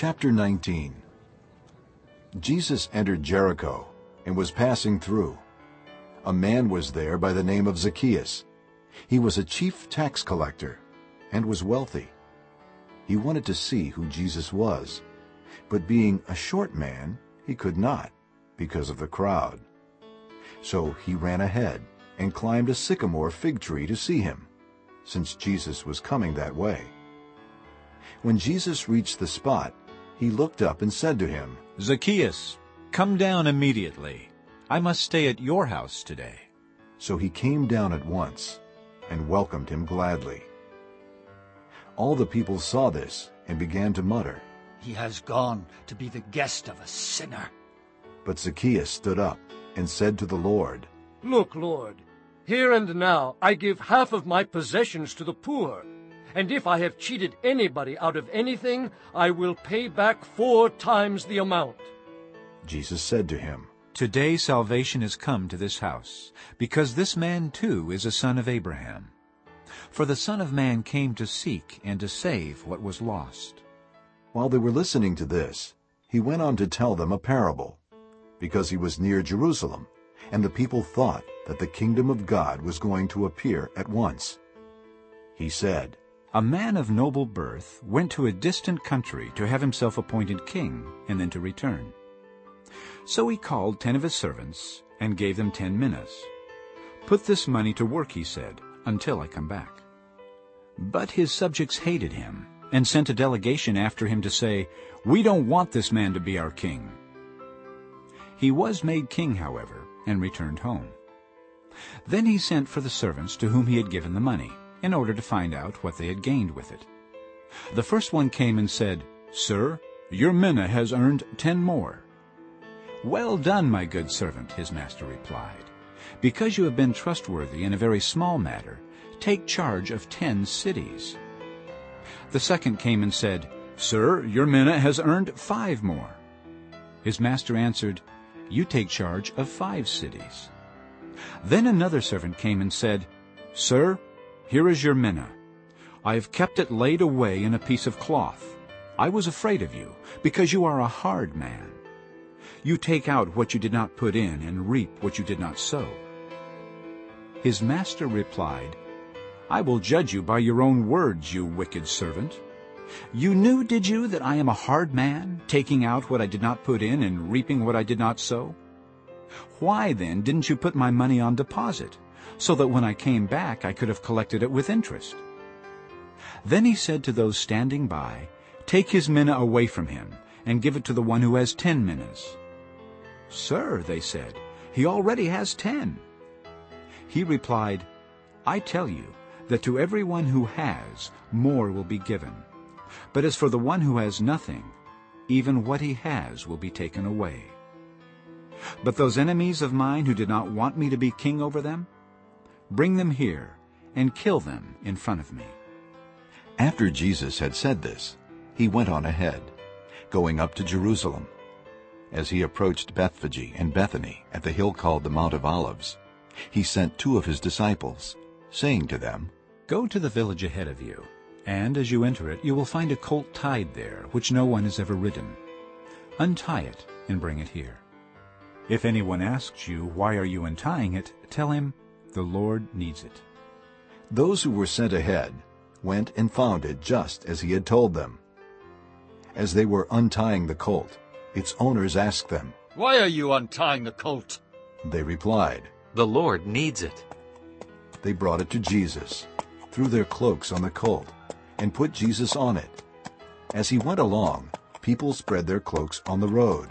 Chapter 19 Jesus entered Jericho and was passing through. A man was there by the name of Zacchaeus. He was a chief tax collector and was wealthy. He wanted to see who Jesus was, but being a short man, he could not because of the crowd. So he ran ahead and climbed a sycamore fig tree to see him, since Jesus was coming that way. When Jesus reached the spot, he looked up and said to him, Zacchaeus, come down immediately. I must stay at your house today. So he came down at once and welcomed him gladly. All the people saw this and began to mutter. He has gone to be the guest of a sinner. But Zacchaeus stood up and said to the Lord, Look, Lord, here and now I give half of my possessions to the poor. And if I have cheated anybody out of anything, I will pay back four times the amount. Jesus said to him, Today salvation has come to this house, because this man too is a son of Abraham. For the Son of Man came to seek and to save what was lost. While they were listening to this, he went on to tell them a parable, because he was near Jerusalem, and the people thought that the kingdom of God was going to appear at once. He said, A man of noble birth went to a distant country to have himself appointed king, and then to return. So he called ten of his servants and gave them ten minas. Put this money to work, he said, until I come back. But his subjects hated him and sent a delegation after him to say, We don't want this man to be our king. He was made king, however, and returned home. Then he sent for the servants to whom he had given the money, in order to find out what they had gained with it. The first one came and said, Sir, your mina has earned ten more. Well done, my good servant, his master replied. Because you have been trustworthy in a very small matter, take charge of ten cities. The second came and said, Sir, your mina has earned five more. His master answered, You take charge of five cities. Then another servant came and said, Sir, here is your mina. I have kept it laid away in a piece of cloth. I was afraid of you, because you are a hard man. You take out what you did not put in and reap what you did not sow. His master replied, I will judge you by your own words, you wicked servant. You knew, did you, that I am a hard man, taking out what I did not put in and reaping what I did not sow? Why, then, didn't you put my money on deposit, so that when I came back I could have collected it with interest? Then he said to those standing by, Take his mina away from him, and give it to the one who has ten minas. Sir, they said, he already has ten. He replied, I tell you that to everyone who has, more will be given. But as for the one who has nothing, even what he has will be taken away. But those enemies of mine who did not want me to be king over them, bring them here and kill them in front of me. After Jesus had said this, he went on ahead, going up to Jerusalem. As he approached Bethphage and Bethany at the hill called the Mount of Olives, he sent two of his disciples, saying to them, Go to the village ahead of you, and as you enter it you will find a colt tied there, which no one has ever ridden. Untie it and bring it here. If anyone asks you, Why are you untying it? tell him, The Lord needs it. Those who were sent ahead went and found it just as he had told them. As they were untying the colt, its owners asked them. Why are you untying the colt? They replied. The Lord needs it. They brought it to Jesus, threw their cloaks on the colt, and put Jesus on it. As he went along, people spread their cloaks on the road.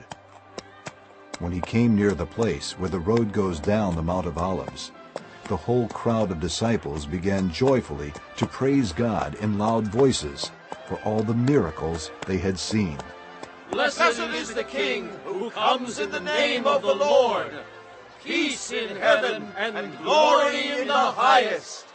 When he came near the place where the road goes down the Mount of Olives, the whole crowd of disciples began joyfully to praise God in loud voices for all the miracles they had seen. Blessed is the King who comes in the name of the Lord. Peace in heaven and glory in the highest.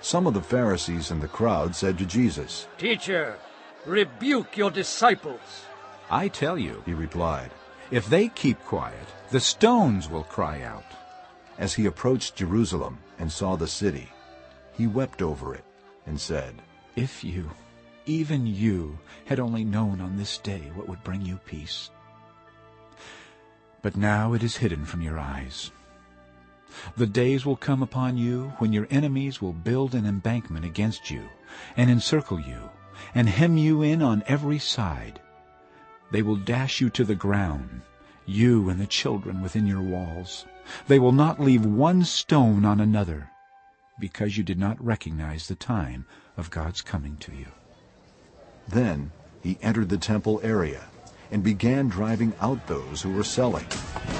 Some of the Pharisees in the crowd said to Jesus, Teacher, rebuke your disciples. I tell you, He replied. If they keep quiet, the stones will cry out. As he approached Jerusalem and saw the city, he wept over it and said, If you, even you had only known on this day what would bring you peace. But now it is hidden from your eyes. The days will come upon you when your enemies will build an embankment against you and encircle you and hem you in on every side. They will dash you to the ground, you and the children within your walls. They will not leave one stone on another, because you did not recognize the time of God's coming to you. Then he entered the temple area and began driving out those who were selling.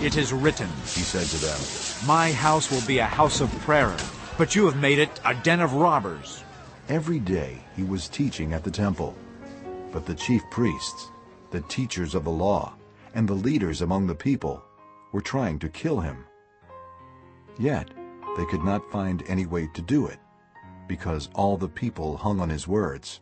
It is written, He said to them, My house will be a house of prayer, but you have made it a den of robbers. Every day he was teaching at the temple. But the chief priests, the teachers of the law, and the leaders among the people were trying to kill him. Yet they could not find any way to do it, because all the people hung on his words.